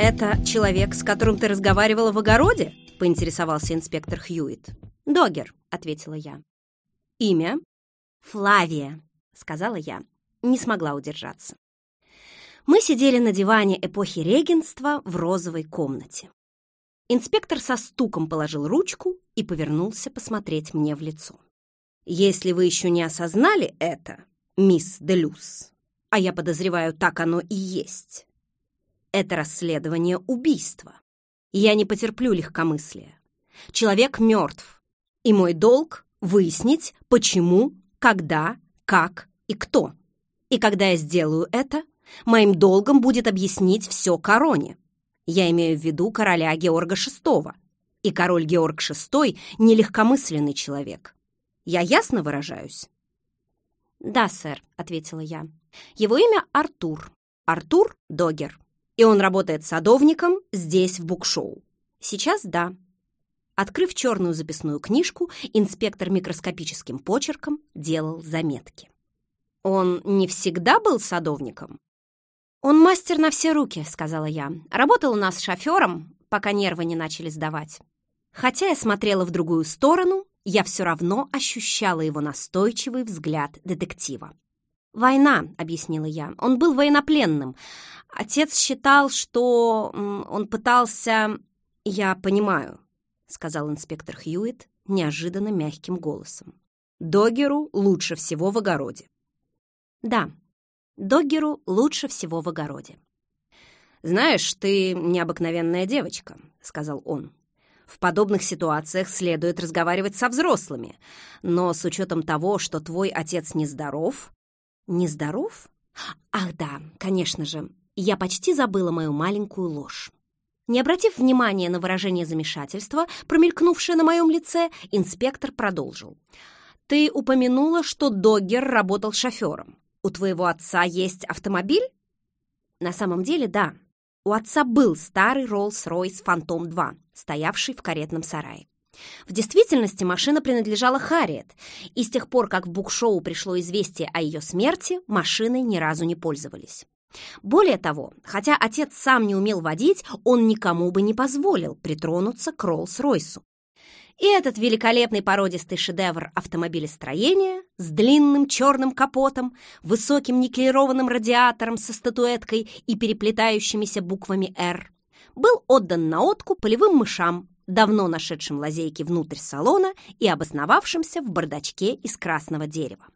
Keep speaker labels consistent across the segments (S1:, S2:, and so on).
S1: «Это человек, с которым ты разговаривала в огороде?» — поинтересовался инспектор Хьюит. «Догер», — ответила я. «Имя?» «Флавия», — сказала я. Не смогла удержаться. Мы сидели на диване эпохи регенства в розовой комнате. Инспектор со стуком положил ручку и повернулся посмотреть мне в лицо. «Если вы еще не осознали это, мисс Делюс, а я подозреваю, так оно и есть, это расследование убийства. Я не потерплю легкомыслия. Человек мертв, и мой долг — выяснить, почему, когда, как и кто. И когда я сделаю это, моим долгом будет объяснить все короне. Я имею в виду короля Георга VI. И король Георг VI — нелегкомысленный человек. Я ясно выражаюсь? «Да, сэр», — ответила я. «Его имя Артур. Артур Догер и он работает садовником здесь, в букшоу. Сейчас да. Открыв черную записную книжку, инспектор микроскопическим почерком делал заметки. Он не всегда был садовником? Он мастер на все руки, сказала я. Работал у нас шофером, пока нервы не начали сдавать. Хотя я смотрела в другую сторону, я все равно ощущала его настойчивый взгляд детектива. «Война», — объяснила я. «Он был военнопленным. Отец считал, что он пытался...» «Я понимаю», — сказал инспектор Хьюитт неожиданно мягким голосом. «Догеру лучше всего в огороде». «Да, Догеру лучше всего в огороде». «Знаешь, ты необыкновенная девочка», — сказал он. В подобных ситуациях следует разговаривать со взрослыми, но с учетом того, что твой отец нездоров, Нездоров? Ах да, конечно же, я почти забыла мою маленькую ложь. Не обратив внимания на выражение замешательства, промелькнувшее на моем лице, инспектор продолжил. «Ты упомянула, что Доггер работал шофером. У твоего отца есть автомобиль?» «На самом деле, да. У отца был старый Rolls-Royce Phantom 2, стоявший в каретном сарае. В действительности машина принадлежала Харриет, и с тех пор, как в букшоу пришло известие о ее смерти, машиной ни разу не пользовались. Более того, хотя отец сам не умел водить, он никому бы не позволил притронуться к Роллс-Ройсу. И этот великолепный породистый шедевр автомобилестроения с длинным черным капотом, высоким никелированным радиатором со статуэткой и переплетающимися буквами «Р» был отдан на откуп полевым мышам, давно нашедшим лазейки внутрь салона и обосновавшимся в бардачке из красного дерева.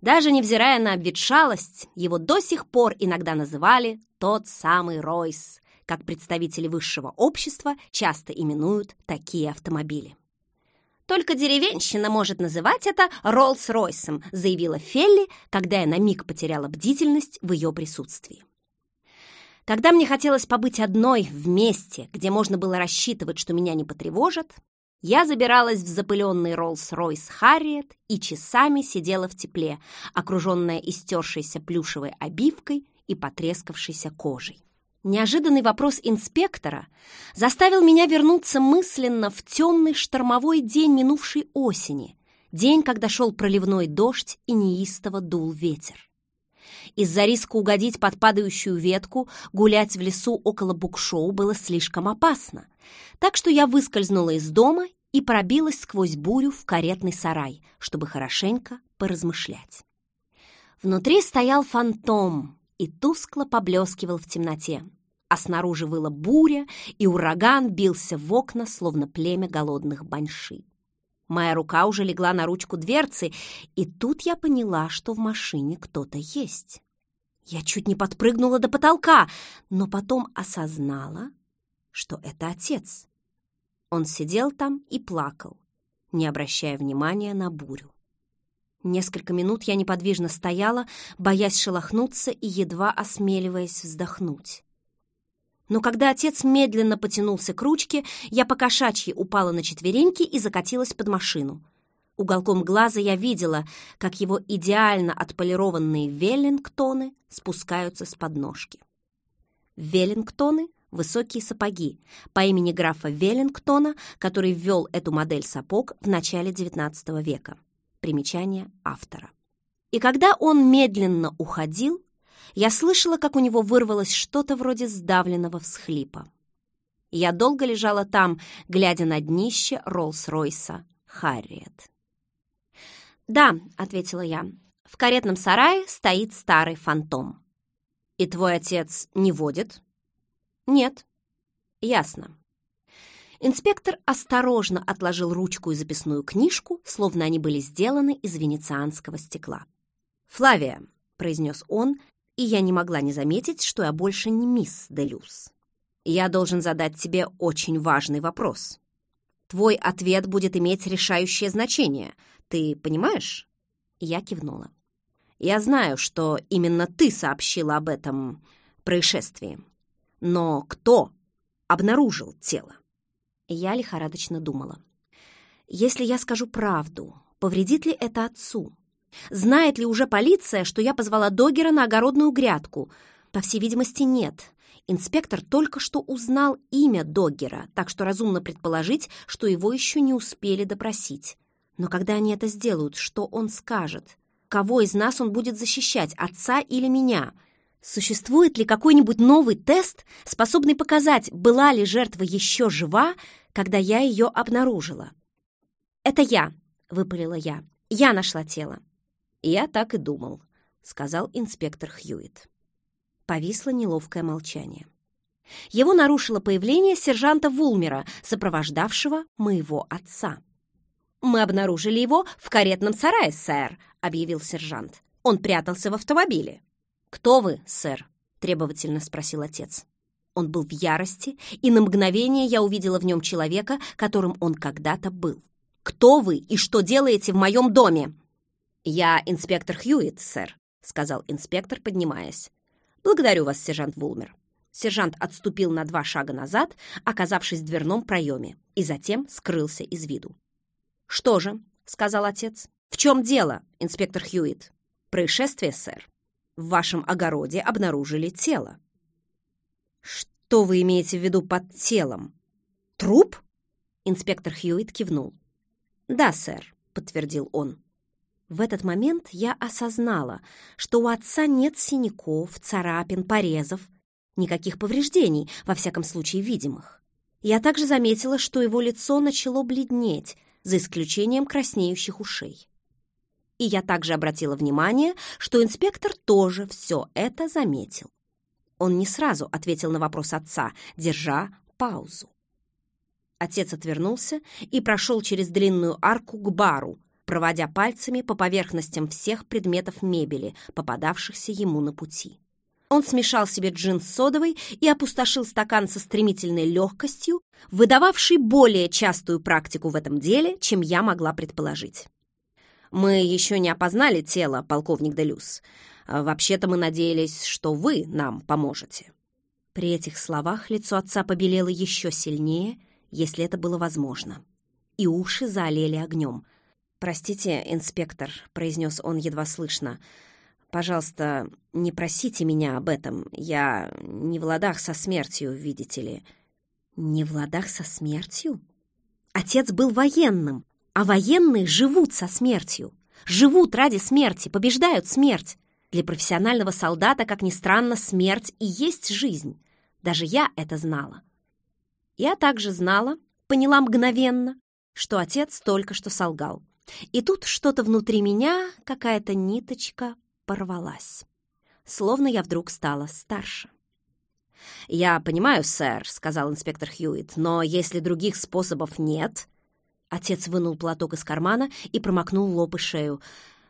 S1: Даже невзирая на обветшалость, его до сих пор иногда называли «тот самый Ройс», как представители высшего общества часто именуют такие автомобили. «Только деревенщина может называть это Роллс-Ройсом», заявила Фелли, когда я на миг потеряла бдительность в ее присутствии. Когда мне хотелось побыть одной в месте, где можно было рассчитывать, что меня не потревожат, я забиралась в запыленный Роллс-Ройс Харриет и часами сидела в тепле, окруженная истершейся плюшевой обивкой и потрескавшейся кожей. Неожиданный вопрос инспектора заставил меня вернуться мысленно в темный штормовой день минувшей осени, день, когда шел проливной дождь и неистово дул ветер. Из-за риска угодить под падающую ветку гулять в лесу около букшоу было слишком опасно. Так что я выскользнула из дома и пробилась сквозь бурю в каретный сарай, чтобы хорошенько поразмышлять. Внутри стоял фантом и тускло поблескивал в темноте, а снаружи выла буря, и ураган бился в окна, словно племя голодных баньши. Моя рука уже легла на ручку дверцы, и тут я поняла, что в машине кто-то есть. Я чуть не подпрыгнула до потолка, но потом осознала, что это отец. Он сидел там и плакал, не обращая внимания на бурю. Несколько минут я неподвижно стояла, боясь шелохнуться и едва осмеливаясь вздохнуть. Но когда отец медленно потянулся к ручке, я по кошачьи упала на четвереньки и закатилась под машину. Уголком глаза я видела, как его идеально отполированные веллингтоны спускаются с подножки. Веллингтоны — высокие сапоги, по имени графа Веллингтона, который ввел эту модель сапог в начале XIX века. Примечание автора. И когда он медленно уходил, Я слышала, как у него вырвалось что-то вроде сдавленного всхлипа. Я долго лежала там, глядя на днище Роллс-Ройса Харриет. «Да», — ответила я, — «в каретном сарае стоит старый фантом». «И твой отец не водит?» «Нет». «Ясно». Инспектор осторожно отложил ручку и записную книжку, словно они были сделаны из венецианского стекла. «Флавия», — произнес он, и я не могла не заметить, что я больше не мисс Делюс. «Я должен задать тебе очень важный вопрос. Твой ответ будет иметь решающее значение. Ты понимаешь?» Я кивнула. «Я знаю, что именно ты сообщила об этом происшествии. Но кто обнаружил тело?» Я лихорадочно думала. «Если я скажу правду, повредит ли это отцу? Знает ли уже полиция, что я позвала Догера на огородную грядку? По всей видимости, нет. Инспектор только что узнал имя Доггера, так что разумно предположить, что его еще не успели допросить. Но когда они это сделают, что он скажет? Кого из нас он будет защищать, отца или меня?» Существует ли какой-нибудь новый тест, способный показать, была ли жертва еще жива, когда я ее обнаружила? «Это я», — выпалила я. «Я нашла тело». «Я так и думал», — сказал инспектор Хьюитт. Повисло неловкое молчание. Его нарушило появление сержанта Вулмера, сопровождавшего моего отца. «Мы обнаружили его в каретном сарае, сэр», — объявил сержант. «Он прятался в автомобиле». «Кто вы, сэр?» — требовательно спросил отец. Он был в ярости, и на мгновение я увидела в нем человека, которым он когда-то был. «Кто вы и что делаете в моем доме?» «Я инспектор Хьюитт, сэр», — сказал инспектор, поднимаясь. «Благодарю вас, сержант Вулмер». Сержант отступил на два шага назад, оказавшись в дверном проеме, и затем скрылся из виду. «Что же?» — сказал отец. «В чем дело, инспектор Хьюитт?» «Происшествие, сэр в вашем огороде обнаружили тело». «Что вы имеете в виду под телом? Труп?» Инспектор Хьюитт кивнул. «Да, сэр», — подтвердил он. В этот момент я осознала, что у отца нет синяков, царапин, порезов, никаких повреждений, во всяком случае видимых. Я также заметила, что его лицо начало бледнеть, за исключением краснеющих ушей. И я также обратила внимание, что инспектор тоже все это заметил. Он не сразу ответил на вопрос отца, держа паузу. Отец отвернулся и прошел через длинную арку к бару, проводя пальцами по поверхностям всех предметов мебели, попадавшихся ему на пути. Он смешал себе джин с содовой и опустошил стакан со стремительной легкостью, выдававший более частую практику в этом деле, чем я могла предположить. Мы еще не опознали тело, полковник Делюс. Вообще-то мы надеялись, что вы нам поможете». При этих словах лицо отца побелело еще сильнее, если это было возможно. И уши заолели огнем. «Простите, инспектор», — произнес он едва слышно, — «пожалуйста, не просите меня об этом. Я не в ладах со смертью, видите ли». «Не в ладах со смертью?» Отец был военным, а военные живут со смертью. Живут ради смерти, побеждают смерть. Для профессионального солдата, как ни странно, смерть и есть жизнь. Даже я это знала. Я также знала, поняла мгновенно, что отец только что солгал. И тут что-то внутри меня, какая-то ниточка, порвалась. Словно я вдруг стала старше. «Я понимаю, сэр», — сказал инспектор Хьюитт, «но если других способов нет, Отец вынул платок из кармана и промокнул лоб и шею.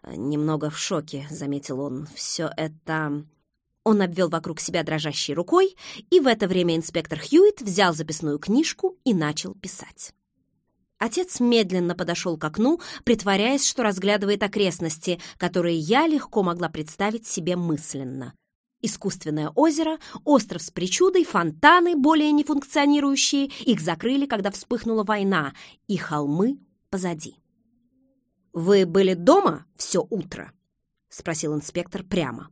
S1: «Немного в шоке», — заметил он. «Все это...» Он обвел вокруг себя дрожащей рукой, и в это время инспектор Хьюитт взял записную книжку и начал писать. Отец медленно подошел к окну, притворяясь, что разглядывает окрестности, которые я легко могла представить себе мысленно — Искусственное озеро, остров с причудой, фонтаны, более не функционирующие, их закрыли, когда вспыхнула война, и холмы позади. «Вы были дома все утро?» — спросил инспектор прямо.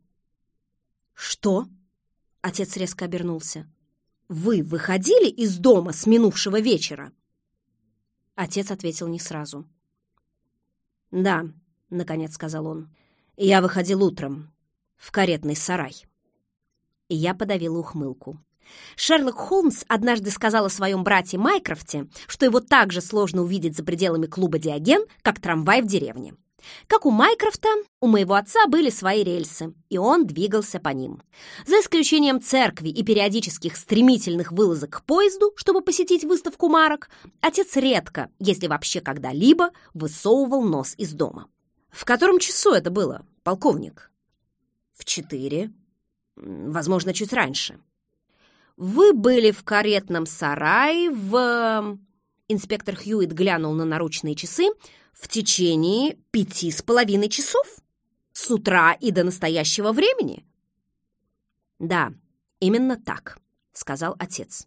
S1: «Что?» — отец резко обернулся. «Вы выходили из дома с минувшего вечера?» Отец ответил не сразу. «Да», — наконец сказал он, — «я выходил утром в каретный сарай». И я подавила ухмылку. Шерлок Холмс однажды сказал о своем брате Майкрофте, что его так же сложно увидеть за пределами клуба «Диоген», как трамвай в деревне. Как у Майкрофта, у моего отца были свои рельсы, и он двигался по ним. За исключением церкви и периодических стремительных вылазок к поезду, чтобы посетить выставку марок, отец редко, если вообще когда-либо, высовывал нос из дома. В котором часу это было, полковник? В четыре. Возможно, чуть раньше. Вы были в каретном сарае в... Инспектор Хьюит глянул на наручные часы в течение пяти с половиной часов? С утра и до настоящего времени? Да, именно так, сказал отец.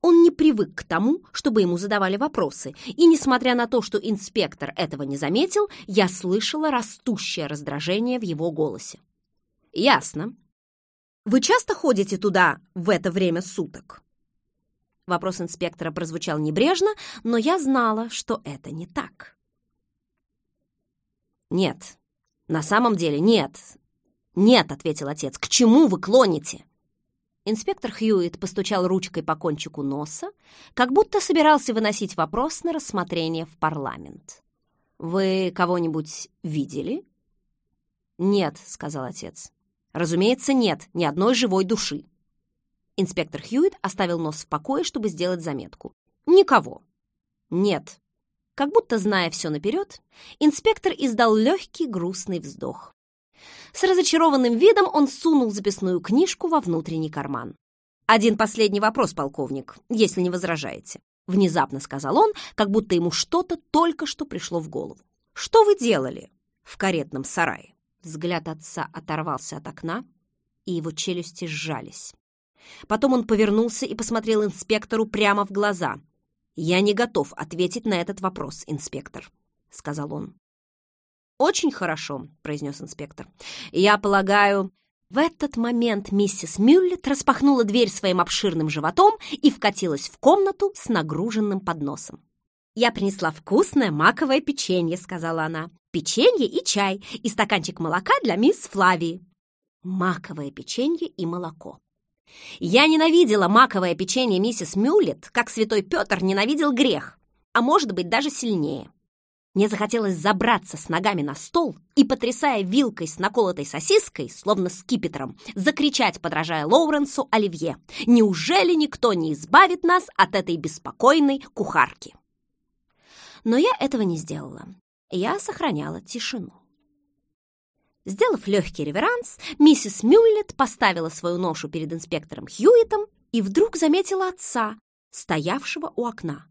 S1: Он не привык к тому, чтобы ему задавали вопросы, и, несмотря на то, что инспектор этого не заметил, я слышала растущее раздражение в его голосе. «Ясно. Вы часто ходите туда в это время суток?» Вопрос инспектора прозвучал небрежно, но я знала, что это не так. «Нет, на самом деле нет. Нет», — ответил отец, — «к чему вы клоните?» Инспектор Хьюит постучал ручкой по кончику носа, как будто собирался выносить вопрос на рассмотрение в парламент. «Вы кого-нибудь видели?» «Нет», — сказал отец. «Разумеется, нет ни одной живой души». Инспектор Хьюит оставил нос в покое, чтобы сделать заметку. «Никого». «Нет», как будто зная все наперед, инспектор издал легкий грустный вздох. С разочарованным видом он сунул записную книжку во внутренний карман. «Один последний вопрос, полковник, если не возражаете», — внезапно сказал он, как будто ему что-то только что пришло в голову. «Что вы делали в каретном сарае?» Взгляд отца оторвался от окна, и его челюсти сжались. Потом он повернулся и посмотрел инспектору прямо в глаза. «Я не готов ответить на этот вопрос, инспектор», — сказал он. «Очень хорошо», — произнес инспектор. «Я полагаю...» В этот момент миссис Мюллет распахнула дверь своим обширным животом и вкатилась в комнату с нагруженным подносом. «Я принесла вкусное маковое печенье», — сказала она. «Печенье и чай, и стаканчик молока для мисс Флавии». Маковое печенье и молоко. Я ненавидела маковое печенье миссис Мюллет, как святой Петр ненавидел грех, а может быть даже сильнее. Мне захотелось забраться с ногами на стол и, потрясая вилкой с наколотой сосиской, словно скипетром, закричать, подражая Лоуренсу Оливье, «Неужели никто не избавит нас от этой беспокойной кухарки?» Но я этого не сделала. Я сохраняла тишину. Сделав легкий реверанс, миссис Мюллет поставила свою ношу перед инспектором Хьюитом и вдруг заметила отца, стоявшего у окна.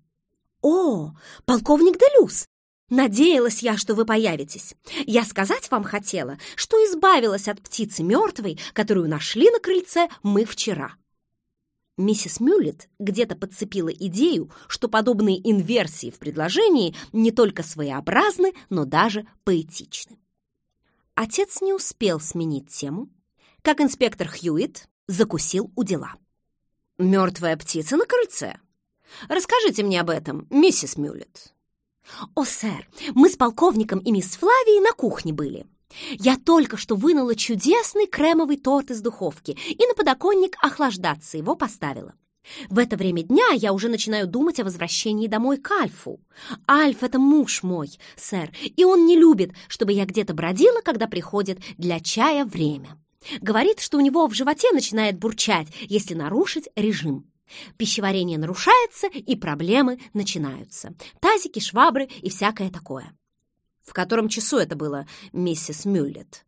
S1: «О, полковник Делюс! Надеялась я, что вы появитесь. Я сказать вам хотела, что избавилась от птицы мертвой, которую нашли на крыльце мы вчера». Миссис Мюллет где-то подцепила идею, что подобные инверсии в предложении не только своеобразны, но даже поэтичны. Отец не успел сменить тему, как инспектор Хьюит закусил у дела. «Мертвая птица на крыльце? Расскажите мне об этом, миссис Мюллет». «О, сэр, мы с полковником и мисс Флавией на кухне были. Я только что вынула чудесный кремовый торт из духовки и на подоконник охлаждаться его поставила. В это время дня я уже начинаю думать о возвращении домой к Альфу. Альф — это муж мой, сэр, и он не любит, чтобы я где-то бродила, когда приходит для чая время. Говорит, что у него в животе начинает бурчать, если нарушить режим. Пищеварение нарушается, и проблемы начинаются. Тазики, швабры и всякое такое. В котором часу это было, миссис Мюллет?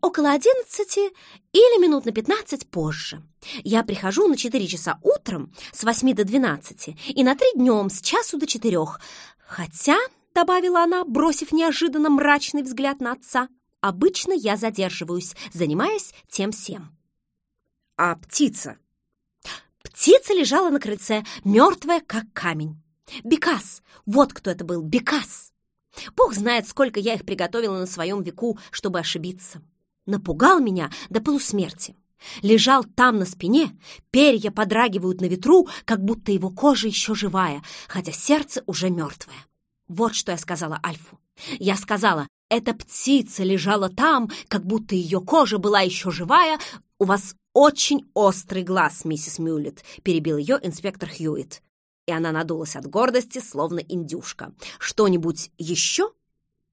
S1: Около одиннадцати или минут на пятнадцать позже. Я прихожу на четыре часа утром с восьми до двенадцати и на три днем с часу до четырех. Хотя, — добавила она, бросив неожиданно мрачный взгляд на отца, — обычно я задерживаюсь, занимаясь тем-сем. А птица? Птица лежала на крыльце, мертвая, как камень. Бекас! Вот кто это был, Бекас! Бог знает, сколько я их приготовила на своем веку, чтобы ошибиться. Напугал меня до полусмерти. Лежал там на спине, перья подрагивают на ветру, как будто его кожа еще живая, хотя сердце уже мертвое. Вот что я сказала Альфу. Я сказала, эта птица лежала там, как будто ее кожа была еще живая. У вас очень острый глаз, миссис Мюллет», — перебил ее инспектор Хьюитт. И она надулась от гордости, словно индюшка. «Что-нибудь еще?»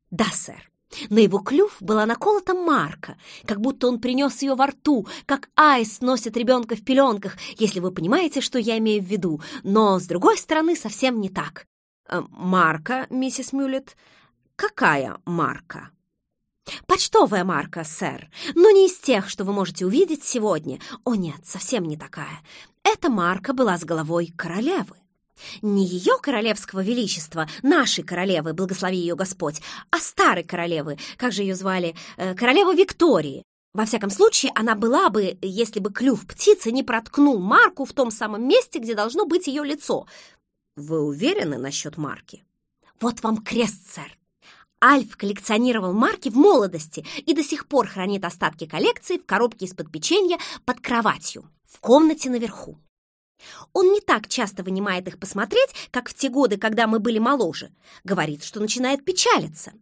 S1: «Да, сэр. На его клюв была наколота марка, как будто он принес ее во рту, как айс носит ребенка в пеленках, если вы понимаете, что я имею в виду. Но, с другой стороны, совсем не так. Э, «Марка, миссис Мюллет? Какая марка?» «Почтовая марка, сэр, но не из тех, что вы можете увидеть сегодня. О нет, совсем не такая. Эта марка была с головой королевы. Не ее королевского величества, нашей королевы, благослови ее Господь, а старой королевы, как же ее звали, э, королевы Виктории. Во всяком случае, она была бы, если бы клюв птицы не проткнул марку в том самом месте, где должно быть ее лицо. Вы уверены насчет марки? Вот вам крест, сэр. Альф коллекционировал марки в молодости и до сих пор хранит остатки коллекции в коробке из-под печенья под кроватью, в комнате наверху. Он не так часто вынимает их посмотреть, как в те годы, когда мы были моложе. Говорит, что начинает печалиться.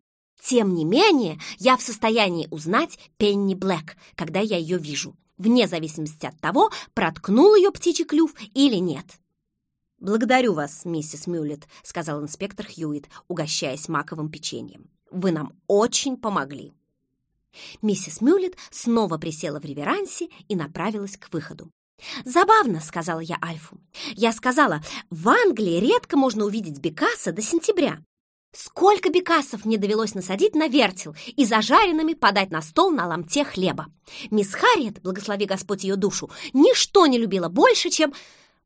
S1: Тем не менее, я в состоянии узнать Пенни Блэк, когда я ее вижу, вне зависимости от того, проткнул ее птичий клюв или нет. «Благодарю вас, миссис Мюллет», — сказал инспектор Хьюит, угощаясь маковым печеньем. «Вы нам очень помогли». Миссис Мюллет снова присела в реверансе и направилась к выходу. «Забавно», — сказала я Альфу. «Я сказала, в Англии редко можно увидеть бекаса до сентября. Сколько бекасов мне довелось насадить на вертел и зажаренными подать на стол на ломте хлеба. Мисс Харриет, благослови Господь ее душу, ничто не любила больше, чем...»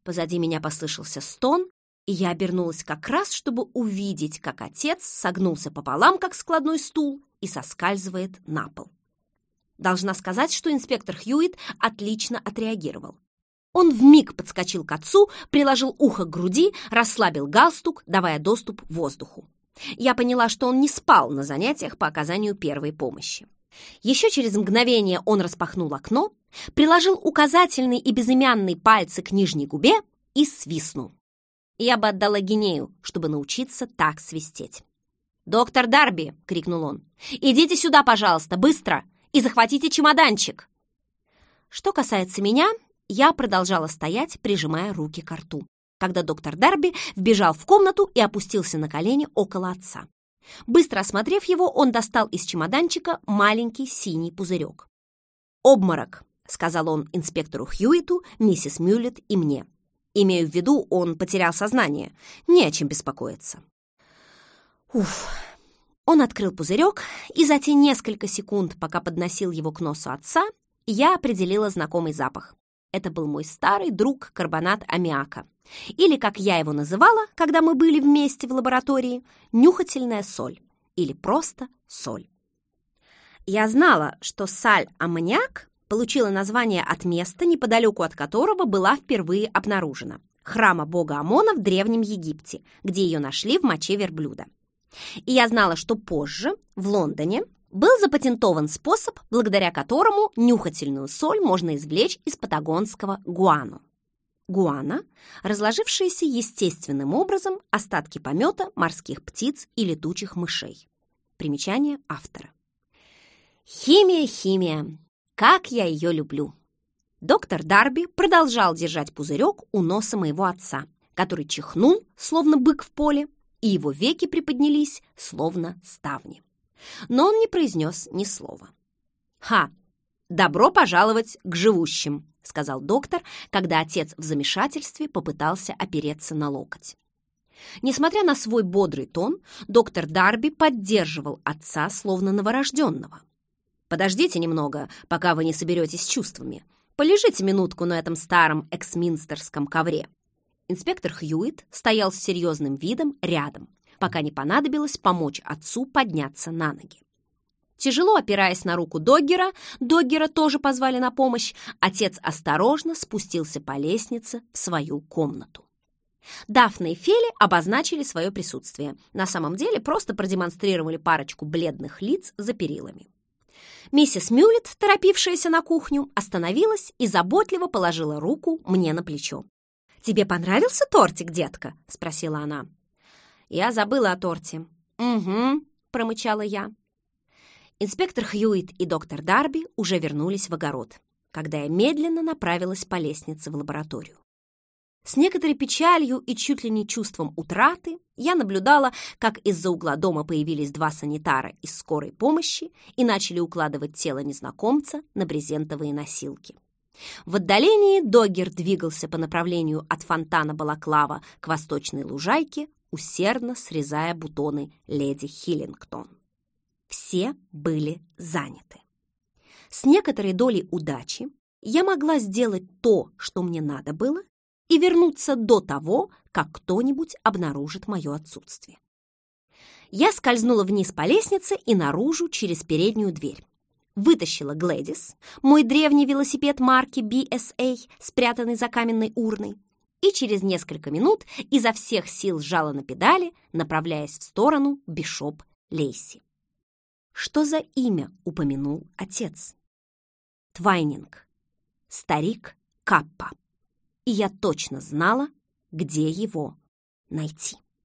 S1: Позади меня послышался стон, и я обернулась как раз, чтобы увидеть, как отец согнулся пополам, как складной стул, и соскальзывает на пол. Должна сказать, что инспектор Хьюит отлично отреагировал. Он вмиг подскочил к отцу, приложил ухо к груди, расслабил галстук, давая доступ воздуху. Я поняла, что он не спал на занятиях по оказанию первой помощи. Еще через мгновение он распахнул окно, приложил указательный и безымянный пальцы к нижней губе и свистнул. Я бы отдала Гинею, чтобы научиться так свистеть. «Доктор Дарби!» — крикнул он. «Идите сюда, пожалуйста, быстро! И захватите чемоданчик!» Что касается меня, я продолжала стоять, прижимая руки к рту, когда доктор Дарби вбежал в комнату и опустился на колени около отца. Быстро осмотрев его, он достал из чемоданчика маленький синий пузырек. «Обморок», — сказал он инспектору Хьюиту, миссис Мюллет и мне. Имею в виду, он потерял сознание. Не о чем беспокоиться. Уф, он открыл пузырек, и за те несколько секунд, пока подносил его к носу отца, я определила знакомый запах. Это был мой старый друг карбонат аммиака. Или, как я его называла, когда мы были вместе в лаборатории, нюхательная соль. Или просто соль. Я знала, что саль-аммониак получила название от места, неподалеку от которого была впервые обнаружена – храма бога Амона в Древнем Египте, где ее нашли в моче верблюда. И я знала, что позже, в Лондоне, был запатентован способ, благодаря которому нюхательную соль можно извлечь из патагонского гуану. Гуана – разложившиеся естественным образом остатки помета морских птиц и летучих мышей. Примечание автора. Химия, химия. Как я ее люблю. Доктор Дарби продолжал держать пузырек у носа моего отца, который чихнул, словно бык в поле, и его веки приподнялись, словно ставни. Но он не произнес ни слова. «Ха! Добро пожаловать к живущим!» — сказал доктор, когда отец в замешательстве попытался опереться на локоть. Несмотря на свой бодрый тон, доктор Дарби поддерживал отца, словно новорожденного. «Подождите немного, пока вы не соберетесь чувствами. Полежите минутку на этом старом эксминстерском ковре. Инспектор Хьюит стоял с серьезным видом рядом, пока не понадобилось помочь отцу подняться на ноги. Тяжело опираясь на руку Доггера, Доггера тоже позвали на помощь, отец осторожно спустился по лестнице в свою комнату. Дафна и Фели обозначили свое присутствие. На самом деле просто продемонстрировали парочку бледных лиц за перилами. Миссис Мюллет, торопившаяся на кухню, остановилась и заботливо положила руку мне на плечо. «Тебе понравился тортик, детка?» — спросила она. Я забыла о торте. «Угу», — промычала я. Инспектор Хьюит и доктор Дарби уже вернулись в огород. когда я медленно направилась по лестнице в лабораторию. С некоторой печалью и чуть ли не чувством утраты я наблюдала, как из-за угла дома появились два санитара из скорой помощи и начали укладывать тело незнакомца на брезентовые носилки. В отдалении Догер двигался по направлению от фонтана Балаклава к восточной лужайке, усердно срезая бутоны леди Хиллингтон. Все были заняты. С некоторой долей удачи я могла сделать то, что мне надо было, и вернуться до того, как кто-нибудь обнаружит мое отсутствие. Я скользнула вниз по лестнице и наружу через переднюю дверь. Вытащила Глэдис, мой древний велосипед марки BSA, спрятанный за каменной урной, и через несколько минут изо всех сил сжала на педали, направляясь в сторону Бишоп Лейси. Что за имя упомянул отец? Твайнинг. Старик Каппа и я точно знала, где его найти.